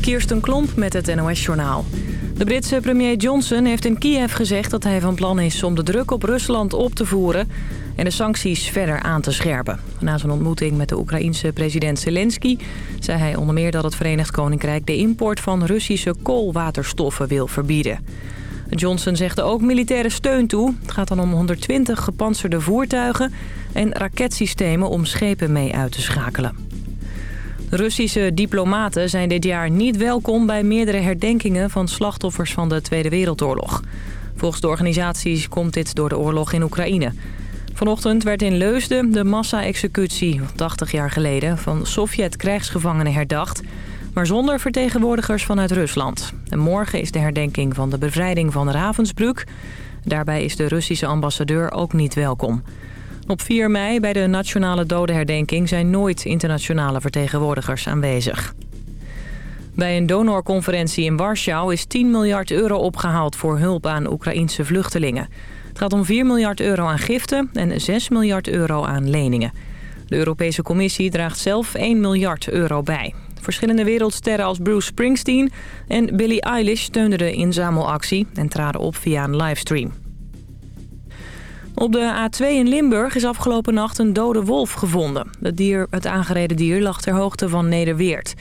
Kirsten Klomp met het NOS-journaal. De Britse premier Johnson heeft in Kiev gezegd dat hij van plan is om de druk op Rusland op te voeren en de sancties verder aan te scherpen. Na zijn ontmoeting met de Oekraïense president Zelensky zei hij onder meer dat het Verenigd Koninkrijk de import van Russische koolwaterstoffen wil verbieden. Johnson zegt ook militaire steun toe. Het gaat dan om 120 gepantserde voertuigen en raketsystemen om schepen mee uit te schakelen. Russische diplomaten zijn dit jaar niet welkom bij meerdere herdenkingen van slachtoffers van de Tweede Wereldoorlog. Volgens de organisaties komt dit door de oorlog in Oekraïne. Vanochtend werd in Leusden de massa-executie, 80 jaar geleden, van Sovjet-krijgsgevangenen herdacht, maar zonder vertegenwoordigers vanuit Rusland. En morgen is de herdenking van de bevrijding van Ravensbrück. Daarbij is de Russische ambassadeur ook niet welkom. Op 4 mei bij de Nationale Dodenherdenking zijn nooit internationale vertegenwoordigers aanwezig. Bij een donorconferentie in Warschau is 10 miljard euro opgehaald voor hulp aan Oekraïnse vluchtelingen. Het gaat om 4 miljard euro aan giften en 6 miljard euro aan leningen. De Europese Commissie draagt zelf 1 miljard euro bij. Verschillende wereldsterren als Bruce Springsteen en Billie Eilish steunden de inzamelactie en traden op via een livestream. Op de A2 in Limburg is afgelopen nacht een dode wolf gevonden. Het, dier, het aangereden dier lag ter hoogte van Nederweert.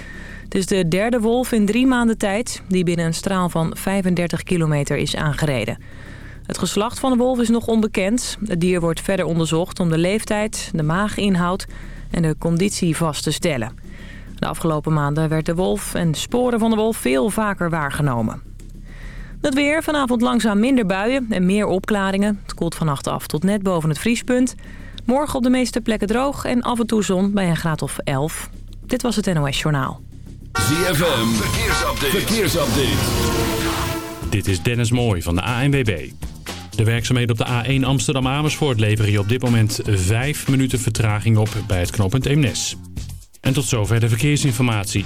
Het is de derde wolf in drie maanden tijd die binnen een straal van 35 kilometer is aangereden. Het geslacht van de wolf is nog onbekend. Het dier wordt verder onderzocht om de leeftijd, de maaginhoud en de conditie vast te stellen. De afgelopen maanden werd de wolf en sporen van de wolf veel vaker waargenomen. Het weer, vanavond langzaam minder buien en meer opklaringen. Het koelt vannacht af tot net boven het vriespunt. Morgen op de meeste plekken droog en af en toe zon bij een graad of 11. Dit was het NOS Journaal. ZFM, verkeersupdate. verkeersupdate. Dit is Dennis Mooij van de ANWB. De werkzaamheden op de A1 Amsterdam-Amersfoort leveren je op dit moment 5 minuten vertraging op bij het knooppunt Eemnes. En tot zover de verkeersinformatie.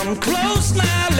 Come close now,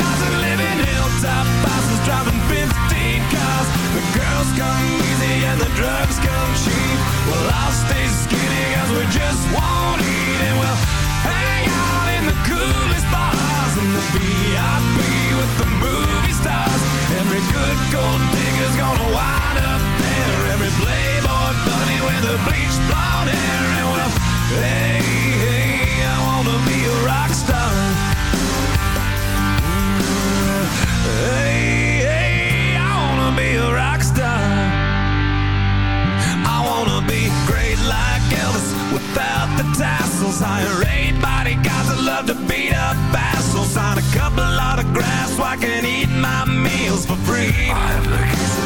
and live in hilltop houses driving 15 cars. The girls come easy and the drugs come cheap. Well, I'll stay skinny cause we just won't eat and we'll hang out in the coolest bars in the VIP with the movie stars. Every good gold digger's gonna wind up there. Every playboy bunny with the bleached blonde hair. And well, hey, hey, I wanna be a rock star. Hey, I wanna be a rock star. I wanna be great like Elvis without the tassels. Love to beat up assholes. Sign a couple autographs so I can eat my meals for free. I the.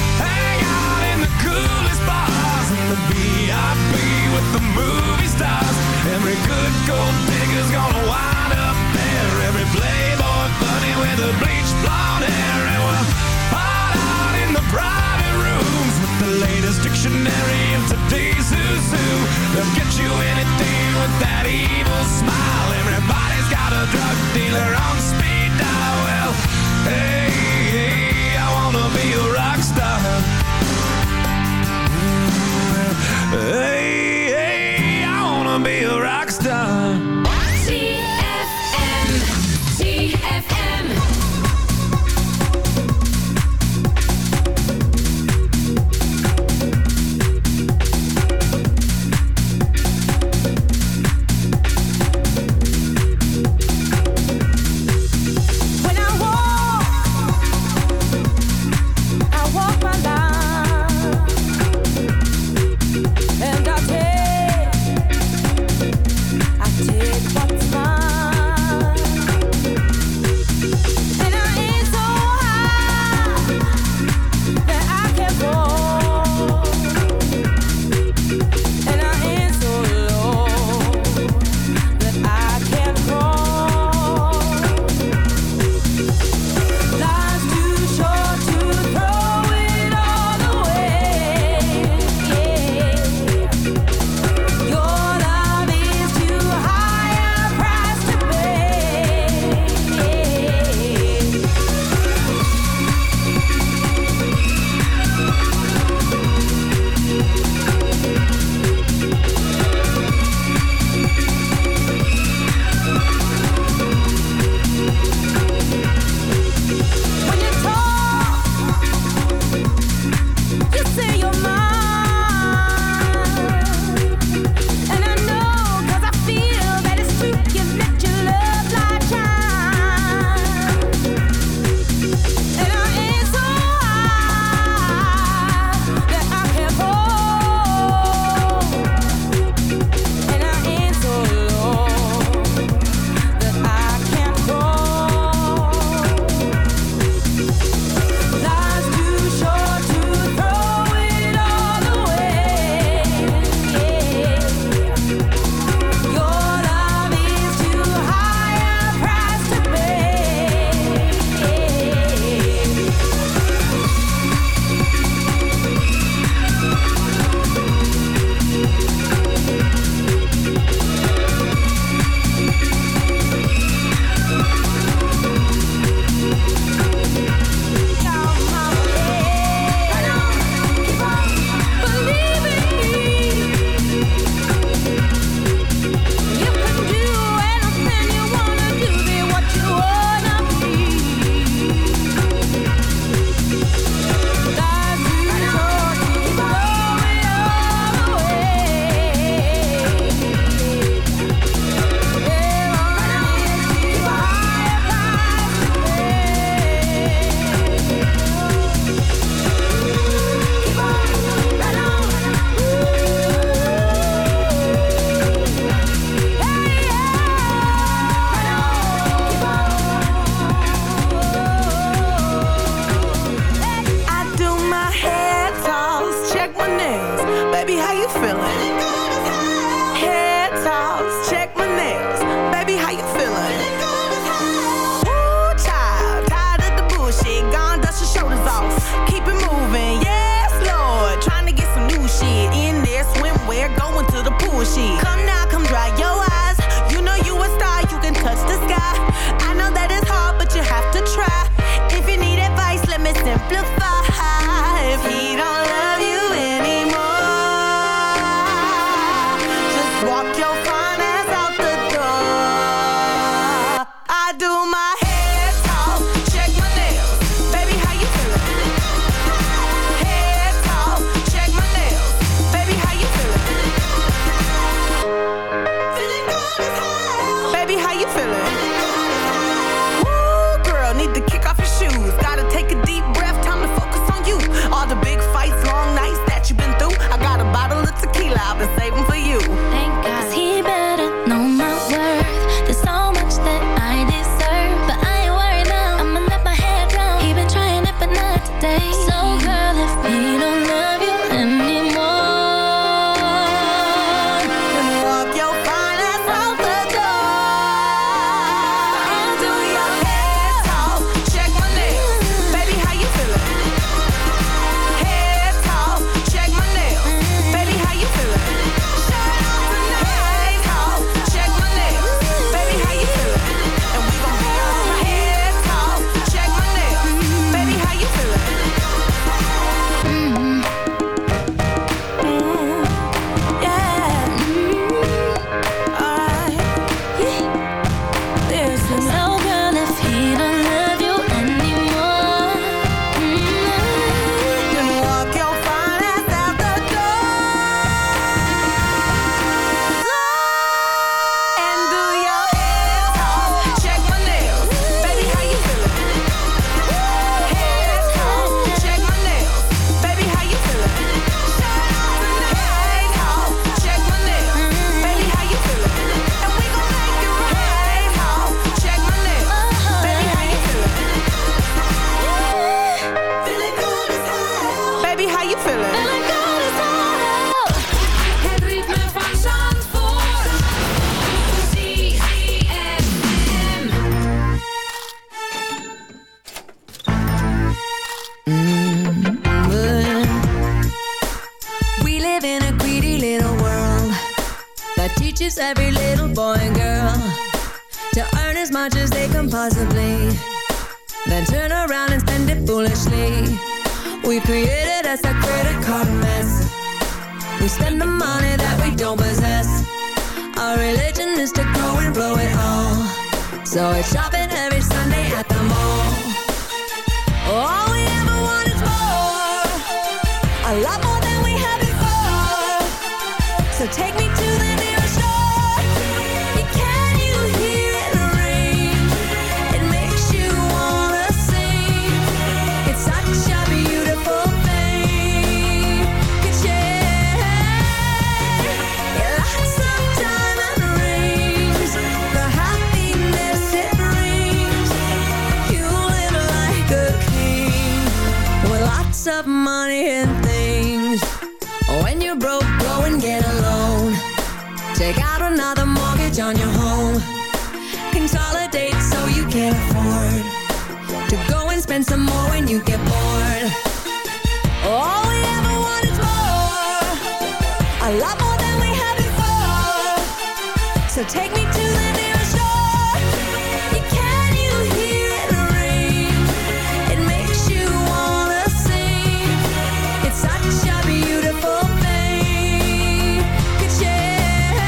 coolest bars in the VIP with the movie stars. Every good gold digger's gonna wind up there. Every playboy bunny with the bleached blonde hair and we'll hide out in the private So it's shopping. take me to the nearest shore. Can you hear it ring? It makes you wanna sing. It's such a beautiful thing. Yeah,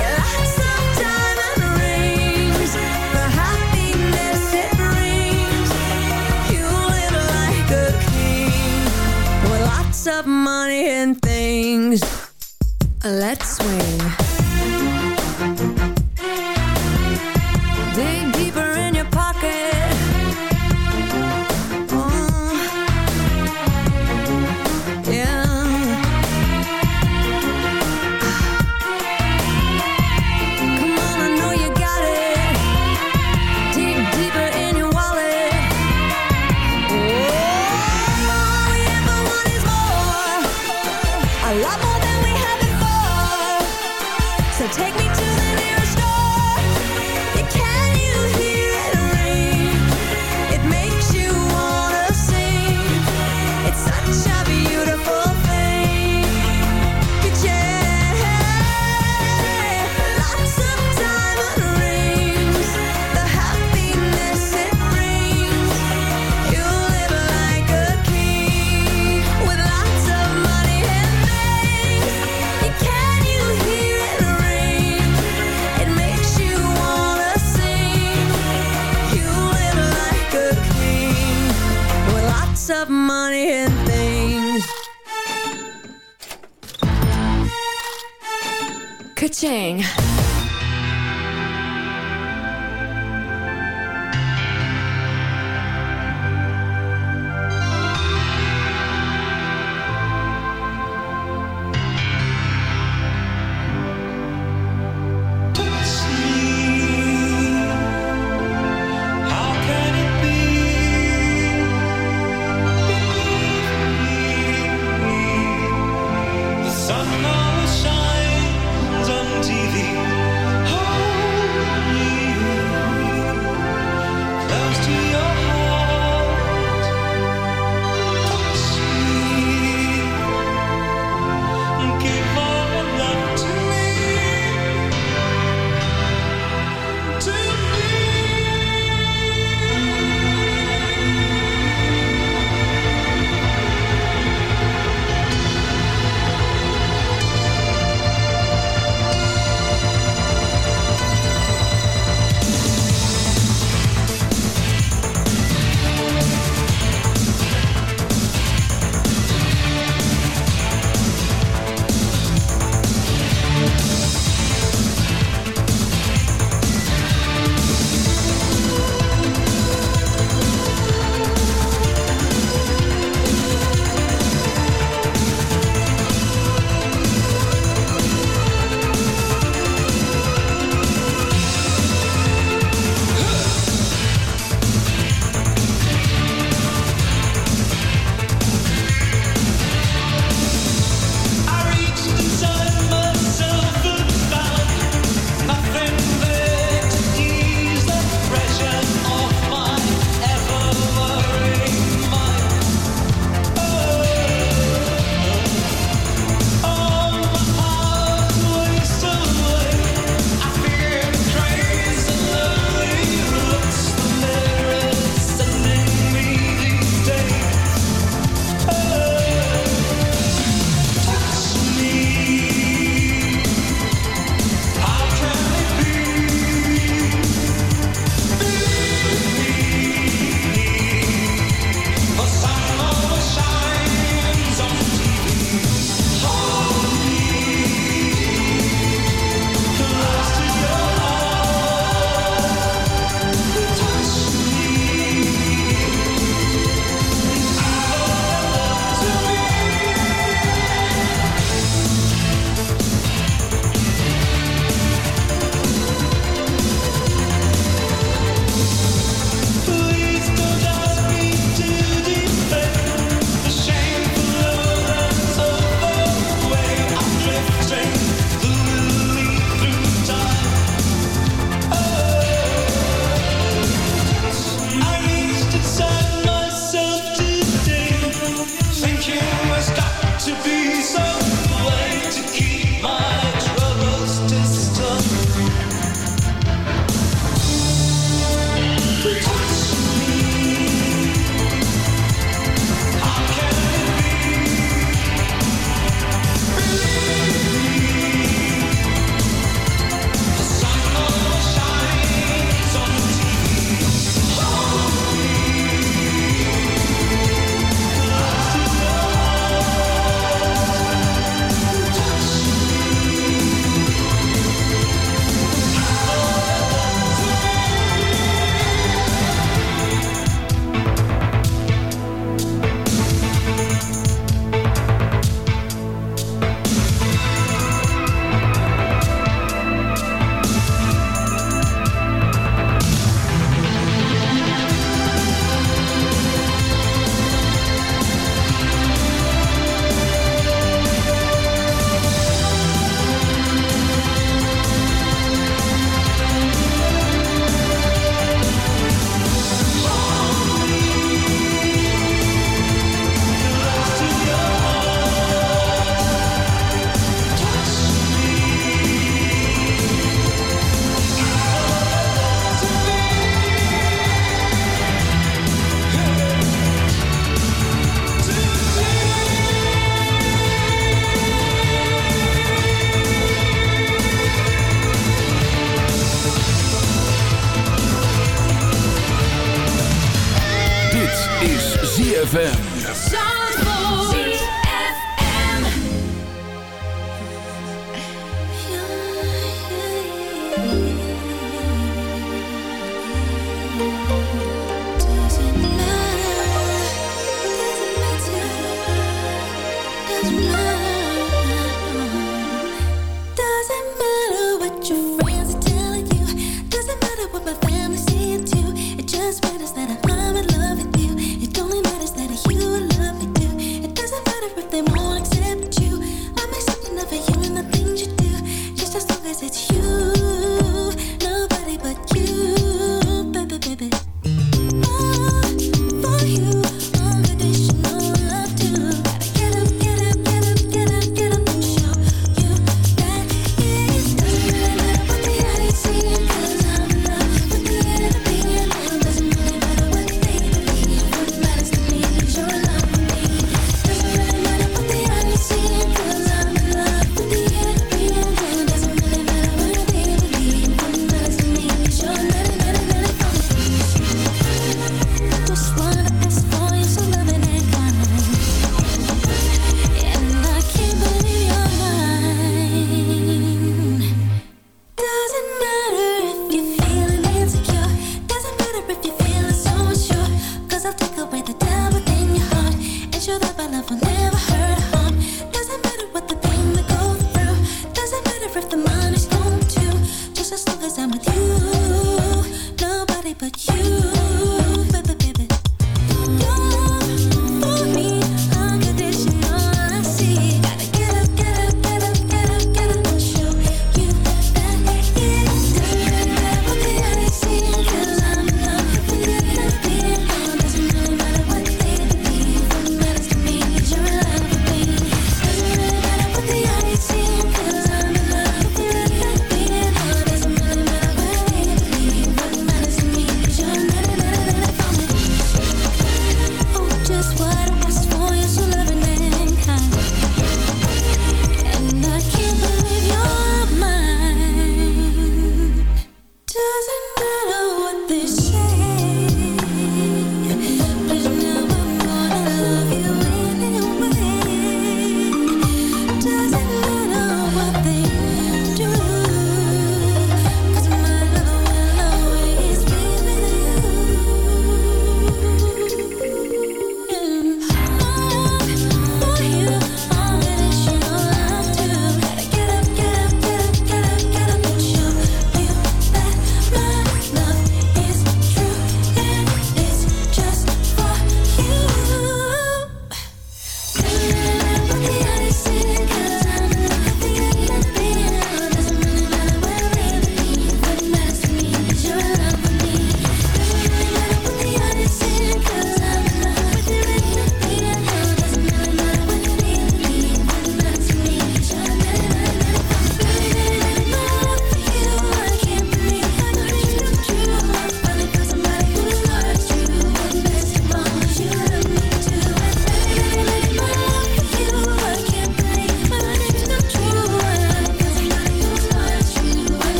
it lights up diamond rings. The happiness it brings. You live like a king with lots of money and things. Let's swing.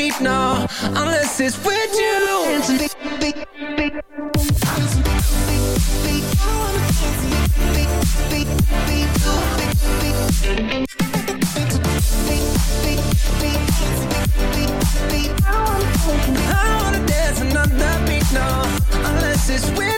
unless it's with you. I wanna dance another beat unless it's with.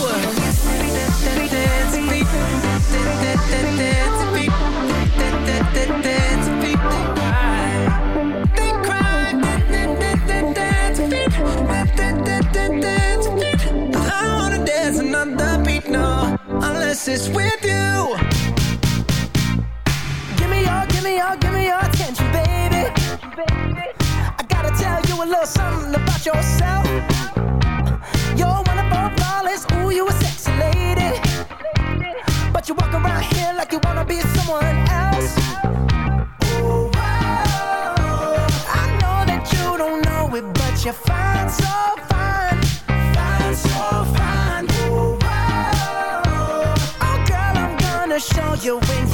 crisis with you. Give me your, give me your, give me your attention, baby. I gotta tell you a little something about yourself your wings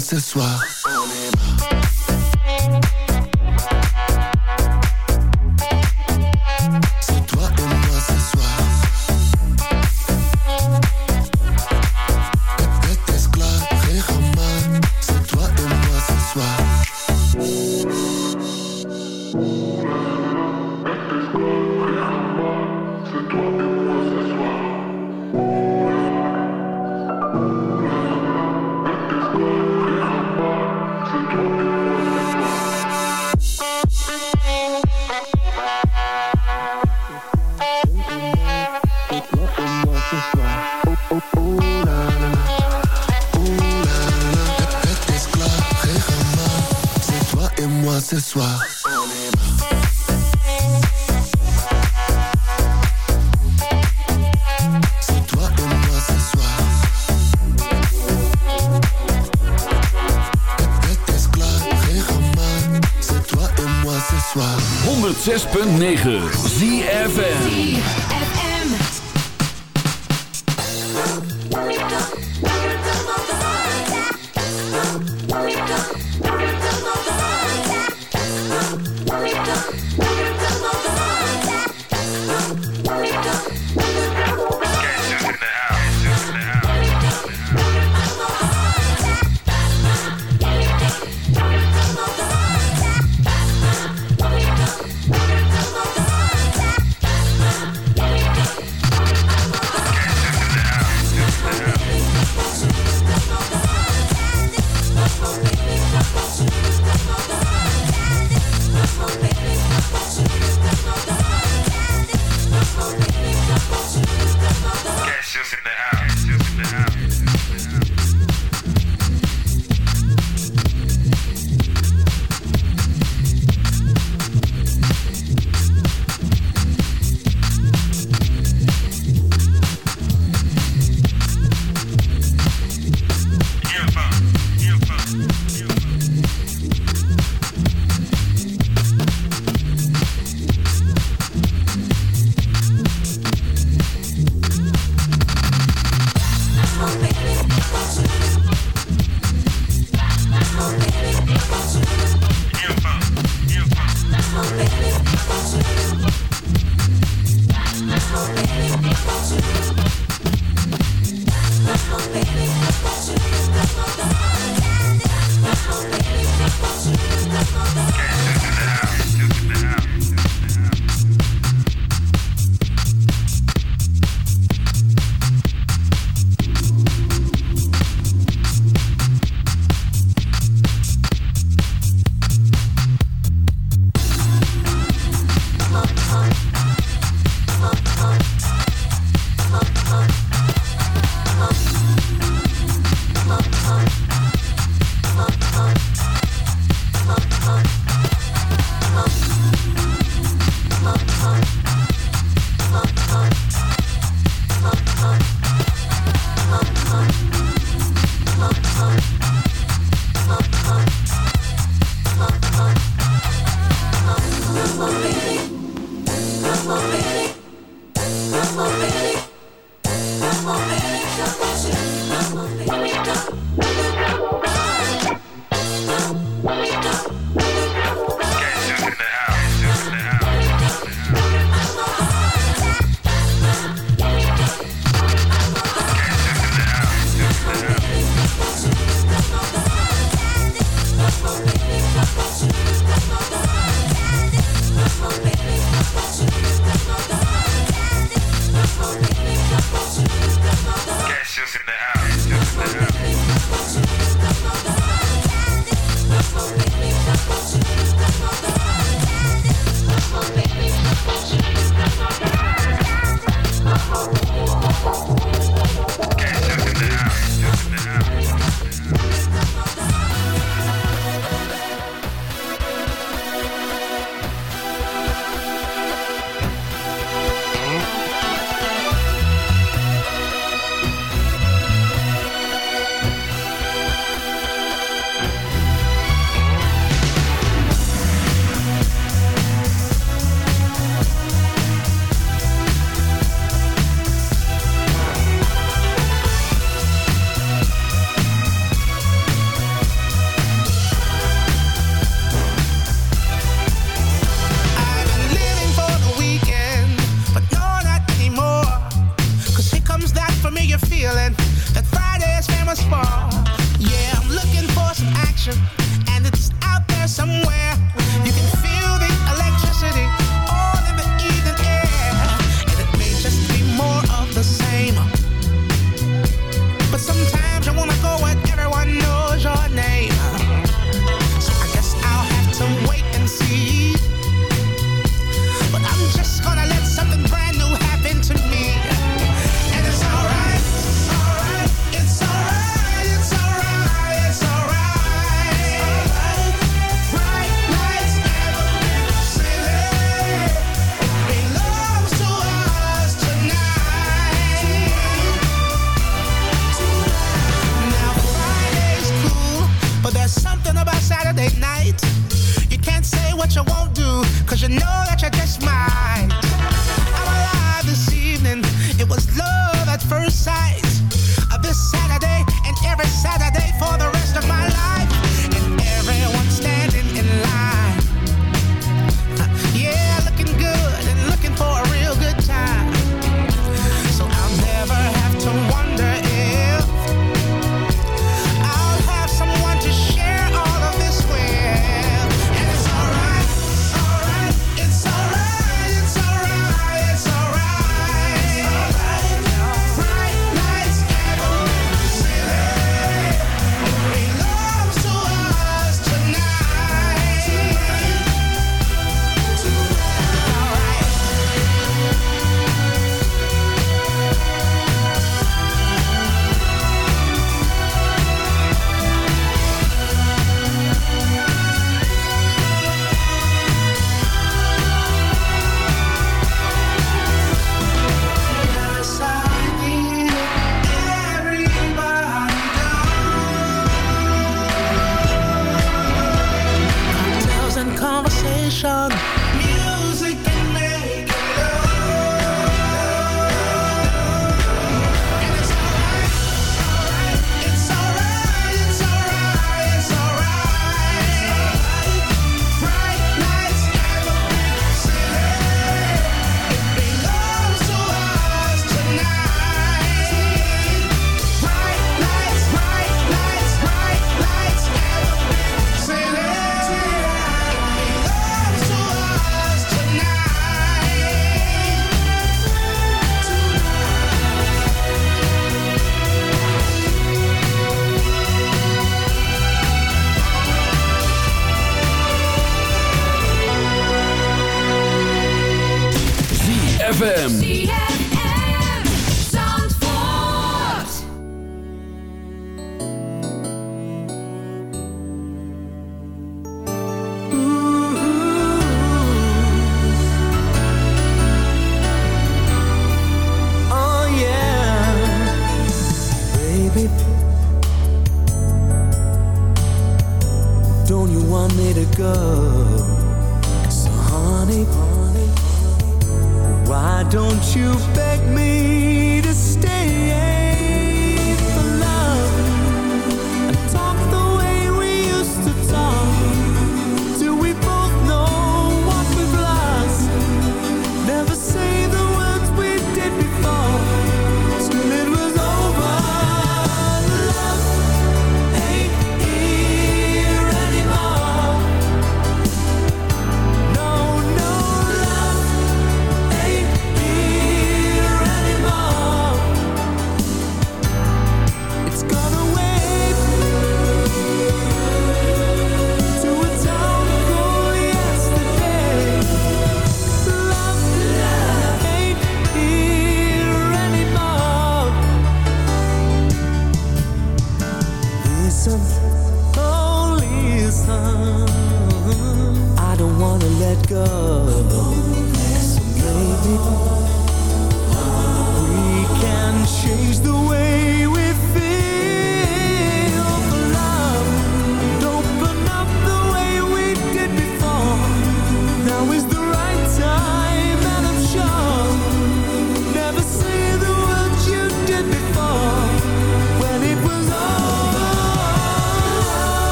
ce soir. so much